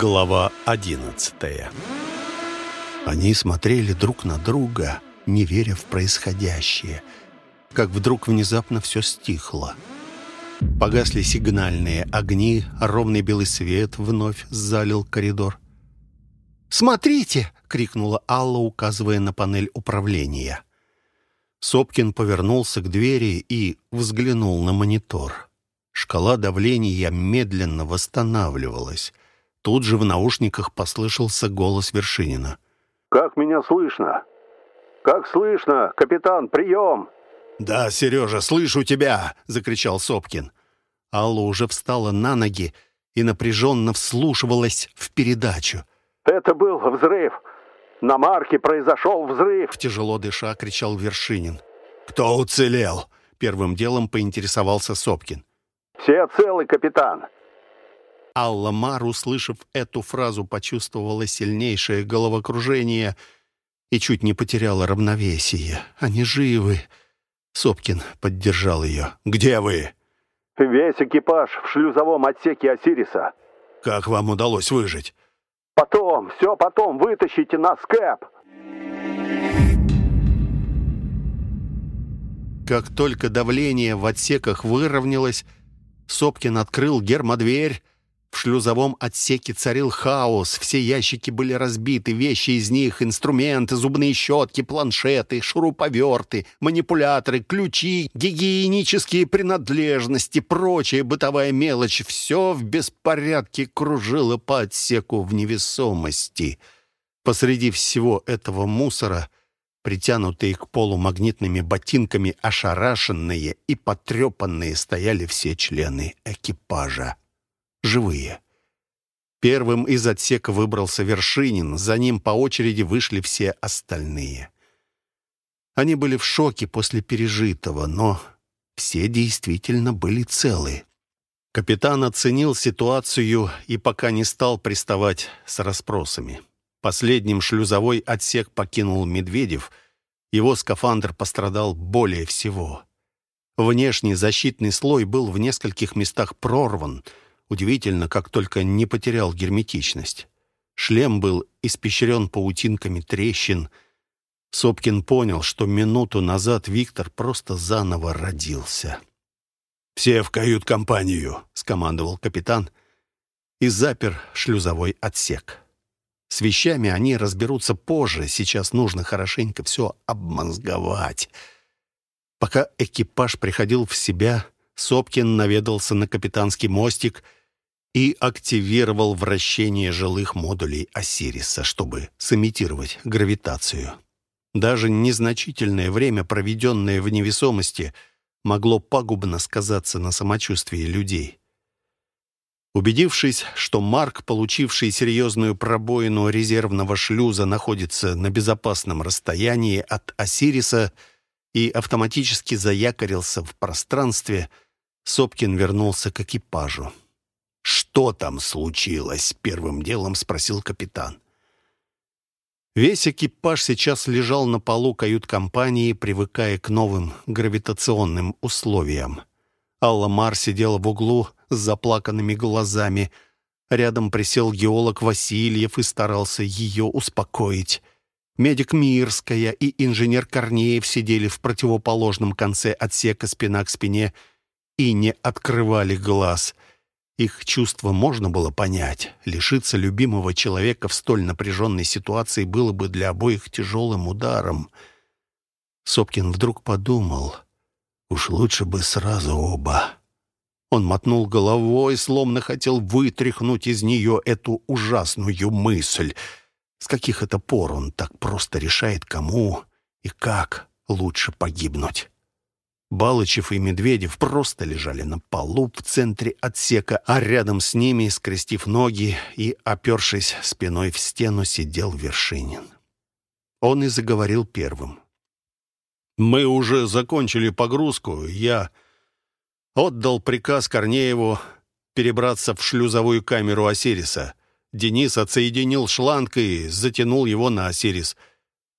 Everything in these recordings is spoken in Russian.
Глава одиннадцатая Они смотрели друг на друга, не веря в происходящее, как вдруг внезапно все стихло. Погасли сигнальные огни, ровный белый свет вновь залил коридор. «Смотрите!» — крикнула Алла, указывая на панель управления. Сопкин повернулся к двери и взглянул на монитор. Шкала давления медленно восстанавливалась. Тут же в наушниках послышался голос Вершинина. «Как меня слышно? Как слышно? Капитан, прием!» «Да, Сережа, слышу тебя!» — закричал Сопкин. Алла уже встала на ноги и напряженно вслушивалась в передачу. «Это был взрыв! На марке произошел взрыв!» Тяжело дыша кричал Вершинин. «Кто уцелел?» — первым делом поинтересовался Сопкин. «Все целы, капитан!» Алла Мар, услышав эту фразу, почувствовала сильнейшее головокружение и чуть не потеряла равновесие. «Они живы!» Сопкин поддержал ее. «Где вы?» «Весь экипаж в шлюзовом отсеке Осириса». «Как вам удалось выжить?» «Потом, все потом, вытащите нас, Кэп!» Как только давление в отсеках выровнялось, Сопкин открыл гермодверь, в шлюзовом отсеке царил хаос, все ящики были разбиты, вещи из них, инструменты, зубные щетки, планшеты, шуруповерты, манипуляторы, ключи, гигиенические принадлежности, прочая бытовая мелочь. Все в беспорядке кружило по отсеку в невесомости. Посреди всего этого мусора притянутые к полу магнитными ботинками, ошарашенные и потрепанные стояли все члены экипажа живые. Первым из отсека выбрался Вершинин, за ним по очереди вышли все остальные. Они были в шоке после пережитого, но все действительно были целы. Капитан оценил ситуацию и пока не стал приставать с расспросами. Последним шлюзовой отсек покинул Медведев. Его скафандр пострадал более всего. Внешний защитный слой был в нескольких местах прорван — Удивительно, как только не потерял герметичность. Шлем был испещрен паутинками трещин. Сопкин понял, что минуту назад Виктор просто заново родился. «Все в кают-компанию», — скомандовал капитан и запер шлюзовой отсек. С вещами они разберутся позже, сейчас нужно хорошенько все обмозговать. Пока экипаж приходил в себя, Сопкин наведался на капитанский мостик — и активировал вращение жилых модулей Осириса, чтобы сымитировать гравитацию. Даже незначительное время, проведенное в невесомости, могло пагубно сказаться на самочувствии людей. Убедившись, что Марк, получивший серьезную пробоину резервного шлюза, находится на безопасном расстоянии от Осириса и автоматически заякорился в пространстве, Сопкин вернулся к экипажу. «Что там случилось?» — первым делом спросил капитан. Весь экипаж сейчас лежал на полу кают-компании, привыкая к новым гравитационным условиям. Алла Мар сидела в углу с заплаканными глазами. Рядом присел геолог Васильев и старался ее успокоить. Медик Мирская и инженер Корнеев сидели в противоположном конце отсека спина к спине и не открывали глаз — их чувства можно было понять. Лишиться любимого человека в столь напряженной ситуации было бы для обоих тяжелым ударом. Сопкин вдруг подумал, уж лучше бы сразу оба. Он мотнул головой, словно хотел вытряхнуть из нее эту ужасную мысль. С каких это пор он так просто решает, кому и как лучше погибнуть? Балычев и Медведев просто лежали на полу в центре отсека, а рядом с ними, скрестив ноги и опершись спиной в стену, сидел Вершинин. Он и заговорил первым. «Мы уже закончили погрузку. Я отдал приказ Корнееву перебраться в шлюзовую камеру Осириса. Денис отсоединил шланг и затянул его на Осирис —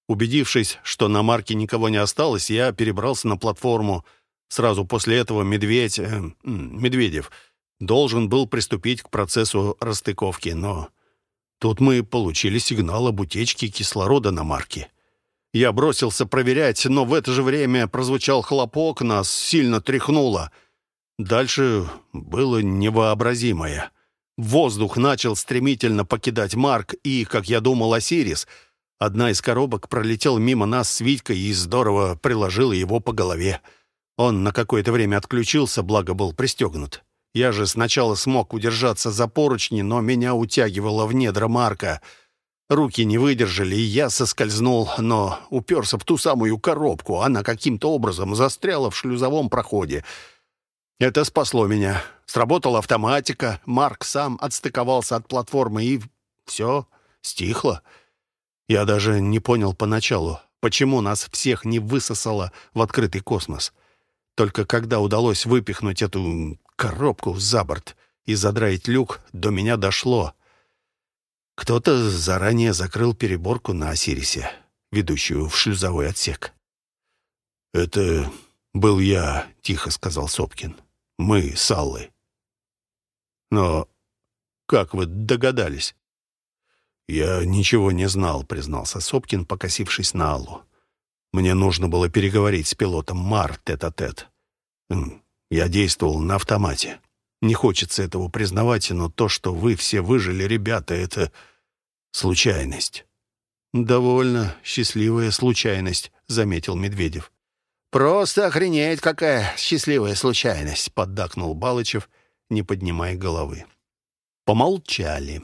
Убедившись, что на марке никого не осталось, я перебрался на платформу. Сразу после этого Медведь... Э, Медведев должен был приступить к процессу расстыковки, но Тут мы получили сигнал об утечке кислорода на марке. Я бросился проверять, но в это же время прозвучал хлопок, нас сильно тряхнуло. Дальше было невообразимое. Воздух начал стремительно покидать Марк, и, как я думал, Осирис. Одна из коробок пролетела мимо нас с Витькой и здорово приложила его по голове. Он на какое-то время отключился, благо был пристегнут. Я же сначала смог удержаться за поручни, но меня утягивало в недра Марка. Руки не выдержали, и я соскользнул, но уперся в ту самую коробку. Она каким-то образом застряла в шлюзовом проходе — это спасло меня. Сработала автоматика, Марк сам отстыковался от платформы, и все стихло. Я даже не понял поначалу, почему нас всех не высосало в открытый космос. Только когда удалось выпихнуть эту коробку за борт и задраить люк, до меня дошло. Кто-то заранее закрыл переборку на Осирисе, ведущую в шлюзовой отсек. «Это был я», — тихо сказал Сопкин. Мы с Аллой. Но как вы догадались? Я ничего не знал, признался Сопкин, покосившись на Аллу. Мне нужно было переговорить с пилотом Мар тет-а-тет. -тет. Я действовал на автомате. Не хочется этого признавать, но то, что вы все выжили, ребята, это случайность. «Довольно счастливая случайность», — заметил Медведев. «Просто охренеть, какая счастливая случайность!» — поддакнул Балычев, не поднимая головы. Помолчали.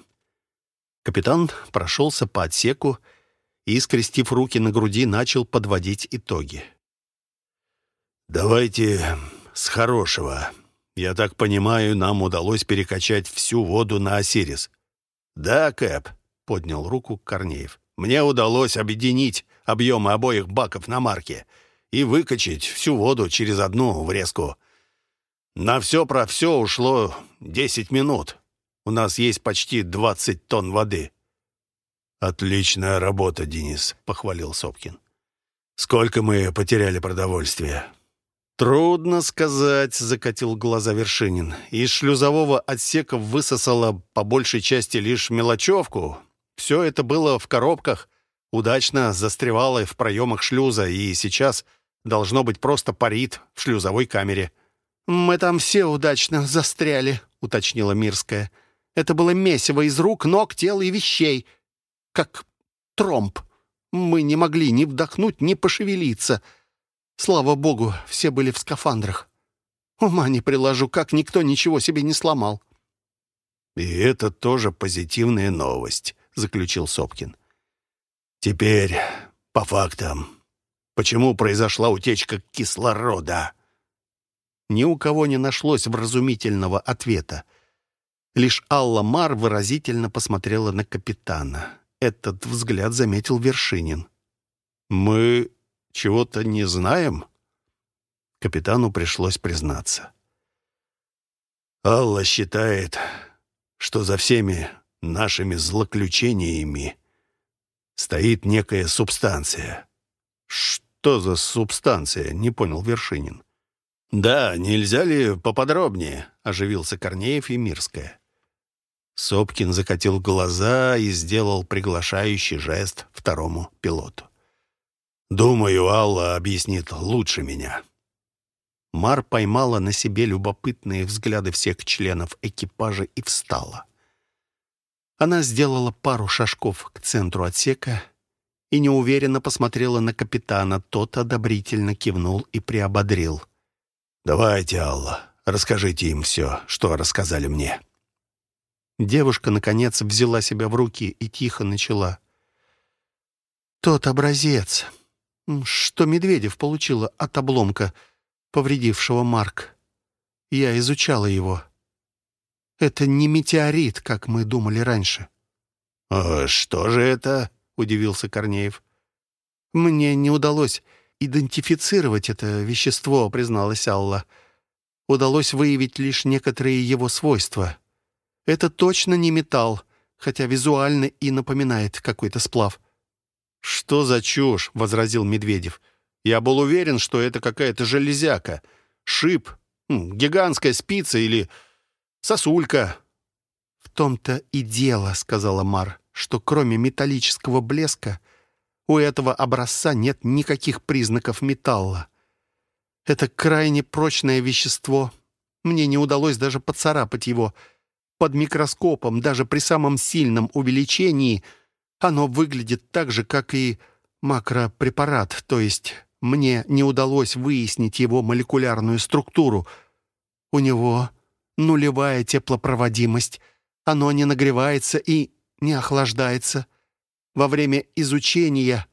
Капитан прошелся по отсеку и, скрестив руки на груди, начал подводить итоги. «Давайте с хорошего. Я так понимаю, нам удалось перекачать всю воду на Осирис». «Да, Кэп», — поднял руку Корнеев. «Мне удалось объединить объемы обоих баков на марке» и выкачать всю воду через одну врезку. На все про все ушло десять минут. У нас есть почти двадцать тонн воды». «Отличная работа, Денис», — похвалил Сопкин. «Сколько мы потеряли продовольствия?» «Трудно сказать», — закатил глаза Вершинин. «Из шлюзового отсека высосало по большей части лишь мелочевку. Все это было в коробках, удачно застревало в проемах шлюза, и сейчас Должно быть, просто парит в шлюзовой камере. «Мы там все удачно застряли», — уточнила Мирская. «Это было месиво из рук, ног, тела и вещей. Как тромб. Мы не могли ни вдохнуть, ни пошевелиться. Слава богу, все были в скафандрах. Ума не приложу, как никто ничего себе не сломал». «И это тоже позитивная новость», — заключил Сопкин. «Теперь по фактам. Почему произошла утечка кислорода? Ни у кого не нашлось вразумительного ответа. Лишь Алла Мар выразительно посмотрела на капитана. Этот взгляд заметил Вершинин. «Мы чего-то не знаем?» Капитану пришлось признаться. «Алла считает, что за всеми нашими злоключениями стоит некая субстанция. Что? «Что за субстанция?» — не понял Вершинин. «Да, нельзя ли поподробнее?» — оживился Корнеев и Мирская. Сопкин закатил глаза и сделал приглашающий жест второму пилоту. «Думаю, Алла объяснит лучше меня». Мар поймала на себе любопытные взгляды всех членов экипажа и встала. Она сделала пару шажков к центру отсека и неуверенно посмотрела на капитана. Тот одобрительно кивнул и приободрил. «Давайте, Алла, расскажите им все, что рассказали мне». Девушка, наконец, взяла себя в руки и тихо начала. «Тот образец, что Медведев получила от обломка, повредившего Марк. Я изучала его. Это не метеорит, как мы думали раньше». «А что же это?» — удивился Корнеев. «Мне не удалось идентифицировать это вещество», — призналась Алла. «Удалось выявить лишь некоторые его свойства. Это точно не металл, хотя визуально и напоминает какой-то сплав». «Что за чушь?» — возразил Медведев. «Я был уверен, что это какая-то железяка, шип, гигантская спица или сосулька». «В том-то и дело», — сказала Мар что кроме металлического блеска у этого образца нет никаких признаков металла. Это крайне прочное вещество. Мне не удалось даже поцарапать его. Под микроскопом, даже при самом сильном увеличении, оно выглядит так же, как и макропрепарат, то есть мне не удалось выяснить его молекулярную структуру. У него нулевая теплопроводимость. Оно не нагревается и не охлаждается. Во время изучения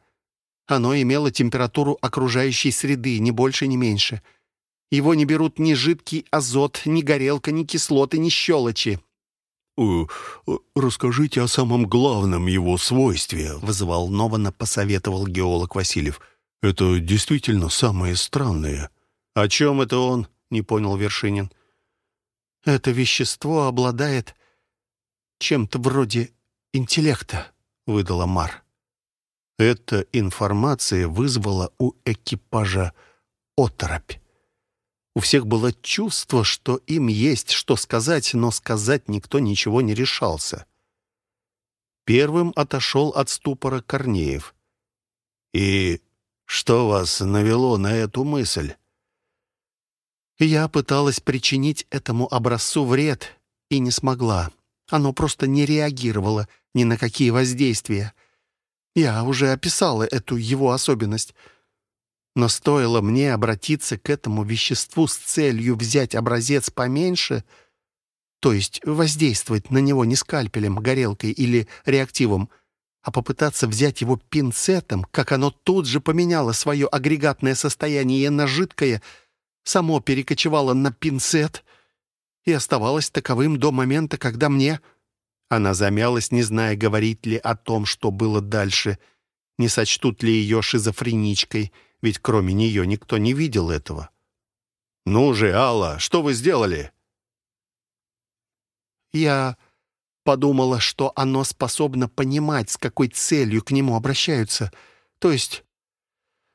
оно имело температуру окружающей среды, ни больше, ни меньше. Его не берут ни жидкий азот, ни горелка, ни кислоты, ни щелочи. «Э, «Расскажите о самом главном его свойстве», — взволнованно посоветовал геолог Васильев. «Это действительно самое странное». «О чем это он?» — не понял Вершинин. «Это вещество обладает чем-то вроде интеллекта», — выдала Мар. Эта информация вызвала у экипажа оторопь. У всех было чувство, что им есть что сказать, но сказать никто ничего не решался. Первым отошел от ступора Корнеев. «И что вас навело на эту мысль?» Я пыталась причинить этому образцу вред и не смогла. Оно просто не реагировало ни на какие воздействия. Я уже описала эту его особенность — но стоило мне обратиться к этому веществу с целью взять образец поменьше, то есть воздействовать на него не скальпелем, горелкой или реактивом, а попытаться взять его пинцетом, как оно тут же поменяло свое агрегатное состояние на жидкое, само перекочевало на пинцет и оставалось таковым до момента, когда мне... Она замялась, не зная, говорить ли о том, что было дальше, не сочтут ли ее шизофреничкой — ведь кроме нее никто не видел этого. «Ну же, Алла, что вы сделали?» «Я подумала, что оно способно понимать, с какой целью к нему обращаются. То есть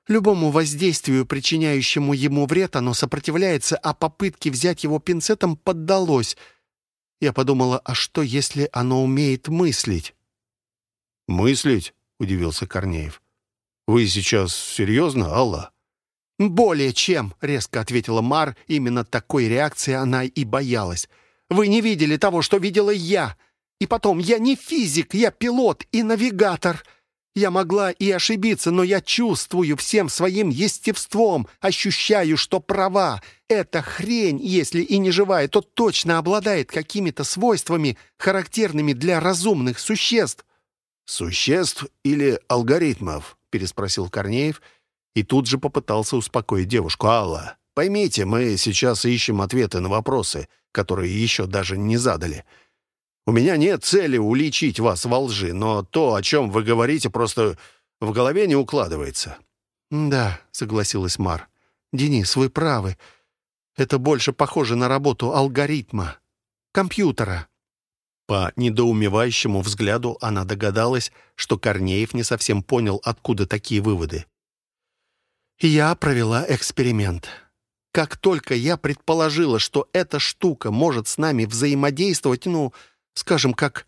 любому воздействию, причиняющему ему вред, оно сопротивляется, а попытке взять его пинцетом поддалось. Я подумала, а что, если оно умеет мыслить?» «Мыслить?» — удивился Корнеев. «Вы сейчас серьезно, Алла?» «Более чем», — резко ответила Мар. Именно такой реакции она и боялась. «Вы не видели того, что видела я. И потом, я не физик, я пилот и навигатор. Я могла и ошибиться, но я чувствую всем своим естеством, ощущаю, что права. Эта хрень, если и не живая, то точно обладает какими-то свойствами, характерными для разумных существ». «Существ или алгоритмов?» Переспросил Корнеев и тут же попытался успокоить девушку. «Алла, поймите, мы сейчас ищем ответы на вопросы, которые еще даже не задали. У меня нет цели уличить вас во лжи, но то, о чем вы говорите, просто в голове не укладывается». «Да», — согласилась Мар. «Денис, вы правы. Это больше похоже на работу алгоритма, компьютера». По недоумевающему взгляду она догадалась, что Корнеев не совсем понял, откуда такие выводы. «Я провела эксперимент. Как только я предположила, что эта штука может с нами взаимодействовать, ну, скажем, как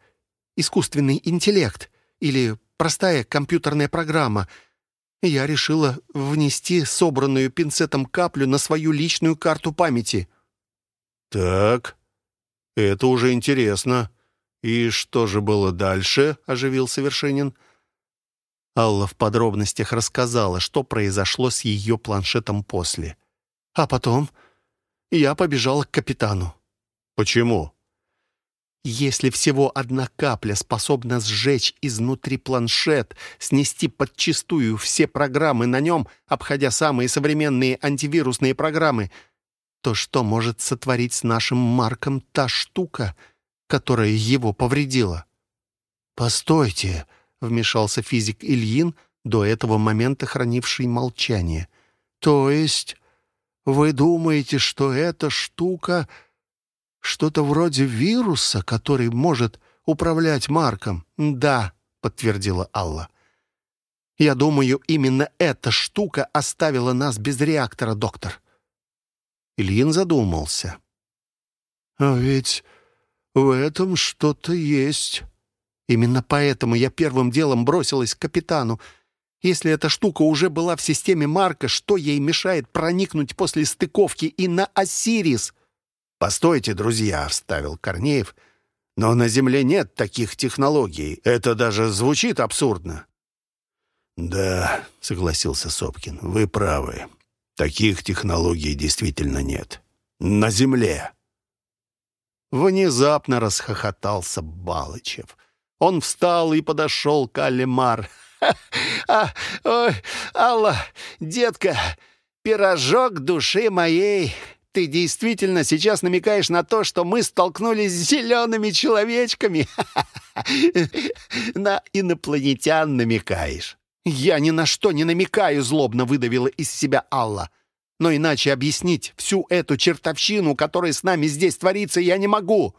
искусственный интеллект или простая компьютерная программа, я решила внести собранную пинцетом каплю на свою личную карту памяти». «Так, это уже интересно», «И что же было дальше?» — оживился Вершинин. Алла в подробностях рассказала, что произошло с ее планшетом после. А потом я побежала к капитану. «Почему?» Если всего одна капля способна сжечь изнутри планшет, снести подчистую все программы на нем, обходя самые современные антивирусные программы, то что может сотворить с нашим Марком та штука — которая его повредила. «Постойте», — вмешался физик Ильин, до этого момента хранивший молчание. «То есть вы думаете, что эта штука что-то вроде вируса, который может управлять Марком?» «Да», — подтвердила Алла. «Я думаю, именно эта штука оставила нас без реактора, доктор». Ильин задумался. «А ведь в этом что-то есть. Именно поэтому я первым делом бросилась к капитану. Если эта штука уже была в системе Марка, что ей мешает проникнуть после стыковки и на Осирис? «Постойте, друзья», — вставил Корнеев, «но на Земле нет таких технологий. Это даже звучит абсурдно». «Да», — согласился Сопкин, — «вы правы. Таких технологий действительно нет. На Земле». Внезапно расхохотался Балычев. Он встал и подошел к Алимар. «А, ой, Алла, детка, пирожок души моей, ты действительно сейчас намекаешь на то, что мы столкнулись с зелеными человечками? На инопланетян намекаешь?» «Я ни на что не намекаю», — злобно выдавила из себя Алла. «Но иначе объяснить всю эту чертовщину, которая с нами здесь творится, я не могу».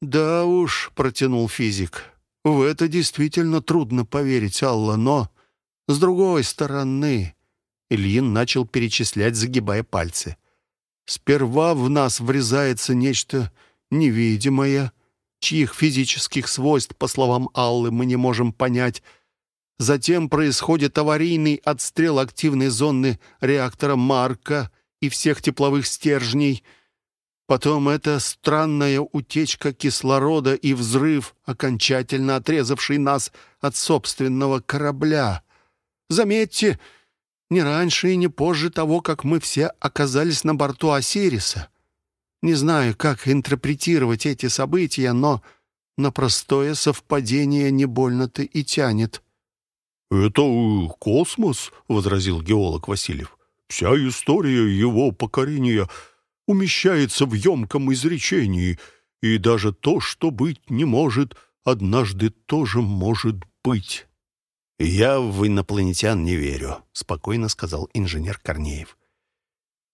«Да уж», — протянул физик, — «в это действительно трудно поверить, Алла, но с другой стороны...» Ильин начал перечислять, загибая пальцы. «Сперва в нас врезается нечто невидимое, чьих физических свойств, по словам Аллы, мы не можем понять, Затем происходит аварийный отстрел активной зоны реактора Марка и всех тепловых стержней. Потом эта странная утечка кислорода и взрыв, окончательно отрезавший нас от собственного корабля. Заметьте, не раньше и не позже того, как мы все оказались на борту Осириса. Не знаю, как интерпретировать эти события, но на простое совпадение не больно-то и тянет. «Это космос», — возразил геолог Васильев. «Вся история его покорения умещается в емком изречении, и даже то, что быть не может, однажды тоже может быть». «Я в инопланетян не верю», — спокойно сказал инженер Корнеев.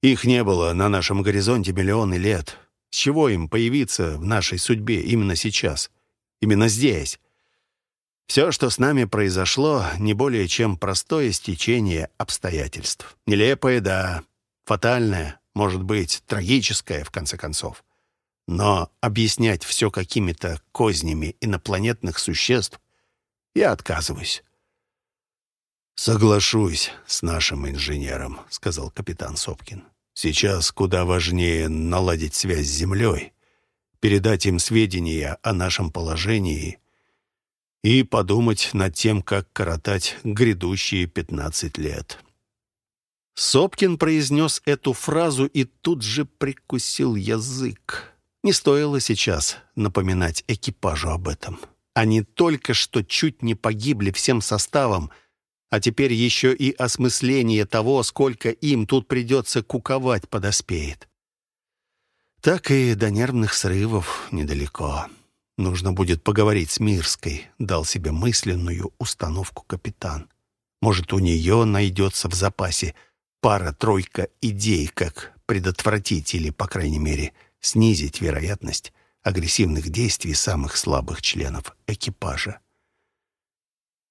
«Их не было на нашем горизонте миллионы лет. С чего им появиться в нашей судьбе именно сейчас? Именно здесь?» Все, что с нами произошло, не более чем простое стечение обстоятельств. Нелепое, да, фатальное, может быть, трагическое, в конце концов. Но объяснять все какими-то кознями инопланетных существ я отказываюсь. «Соглашусь с нашим инженером», — сказал капитан Сопкин. «Сейчас куда важнее наладить связь с Землей, передать им сведения о нашем положении и подумать над тем, как коротать грядущие пятнадцать лет. Сопкин произнес эту фразу и тут же прикусил язык. Не стоило сейчас напоминать экипажу об этом. Они только что чуть не погибли всем составом, а теперь еще и осмысление того, сколько им тут придется куковать, подоспеет. Так и до нервных срывов недалеко. Нужно будет поговорить с Мирской, дал себе мысленную установку капитан. Может, у нее найдется в запасе пара-тройка идей, как предотвратить или, по крайней мере, снизить вероятность агрессивных действий самых слабых членов экипажа.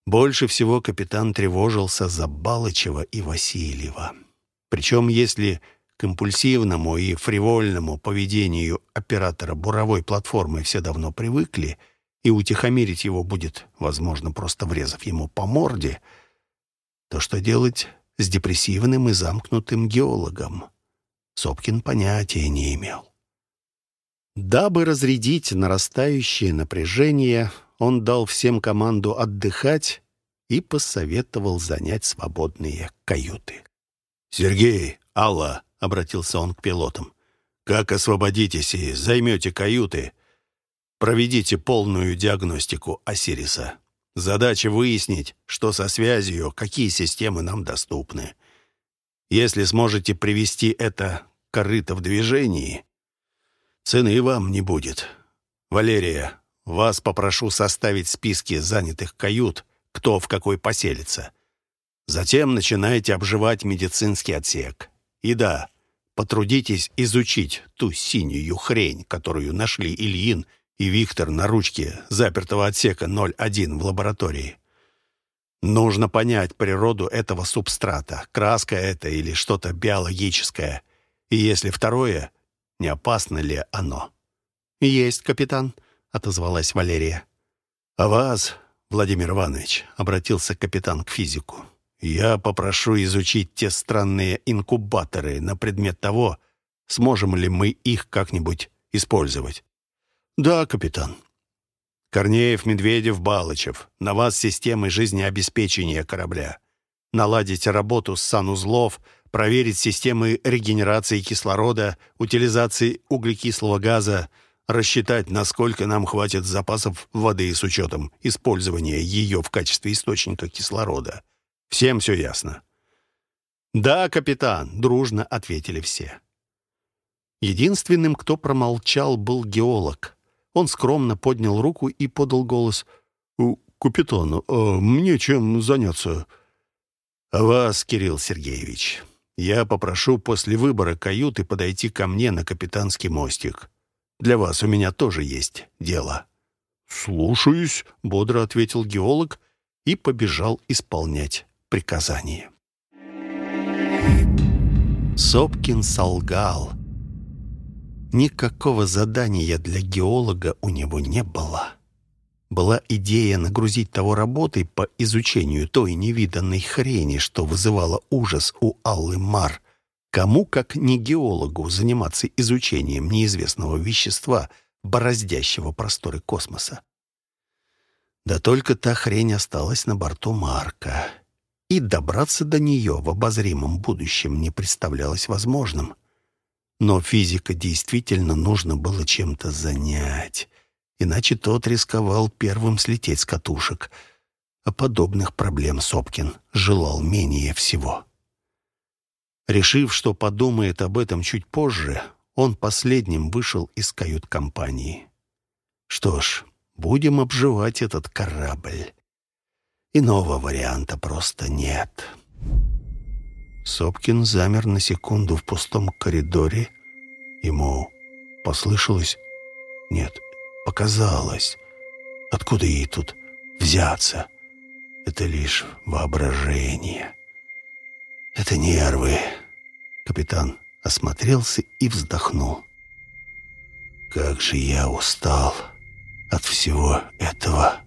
Больше всего капитан тревожился за Балычева и Васильева. Причем, если к импульсивному и фривольному поведению оператора буровой платформы все давно привыкли, и утихомирить его будет, возможно, просто врезав ему по морде, то что делать с депрессивным и замкнутым геологом? Сопкин понятия не имел. Дабы разрядить нарастающее напряжение, он дал всем команду отдыхать и посоветовал занять свободные каюты. «Сергей, Алла, — обратился он к пилотам. «Как освободитесь и займете каюты, проведите полную диагностику Осириса. Задача выяснить, что со связью, какие системы нам доступны. Если сможете привести это корыто в движении, цены вам не будет. Валерия, вас попрошу составить списки занятых кают, кто в какой поселится. Затем начинайте обживать медицинский отсек. И да, потрудитесь изучить ту синюю хрень, которую нашли Ильин и Виктор на ручке запертого отсека 01 в лаборатории. Нужно понять природу этого субстрата, краска это или что-то биологическое, и если второе, не опасно ли оно. «Есть, капитан», — отозвалась Валерия. «А вас, Владимир Иванович», — обратился капитан к физику, «я попрошу изучить те странные инкубаторы на предмет того, сможем ли мы их как-нибудь использовать». «Да, капитан». «Корнеев, Медведев, Балычев, на вас системы жизнеобеспечения корабля. Наладить работу с санузлов, проверить системы регенерации кислорода, утилизации углекислого газа, рассчитать, насколько нам хватит запасов воды с учетом использования ее в качестве источника кислорода. Всем все ясно?» «Да, капитан», — дружно ответили все. Единственным, кто промолчал, был геолог. Он скромно поднял руку и подал голос. «Капитан, а мне чем заняться?» «А вас, Кирилл Сергеевич, я попрошу после выбора каюты подойти ко мне на капитанский мостик. Для вас у меня тоже есть дело». «Слушаюсь», — бодро ответил геолог и побежал исполнять приказание. Сопкин солгал. Никакого задания для геолога у него не было. Была идея нагрузить того работой по изучению той невиданной хрени, что вызывала ужас у Аллы Мар — Кому, как не геологу, заниматься изучением неизвестного вещества, бороздящего просторы космоса? Да только та хрень осталась на борту Марка, и добраться до нее в обозримом будущем не представлялось возможным. Но физика действительно нужно было чем-то занять, иначе тот рисковал первым слететь с катушек, а подобных проблем Сопкин желал менее всего. Решив, что подумает об этом чуть позже, он последним вышел из кают-компании. Что ж, будем обживать этот корабль. Иного варианта просто нет. Сопкин замер на секунду в пустом коридоре. Ему послышалось? Нет, показалось. Откуда ей тут взяться? Это лишь воображение. Это нервы. Капитан осмотрелся и вздохнул. Как же я устал от всего этого.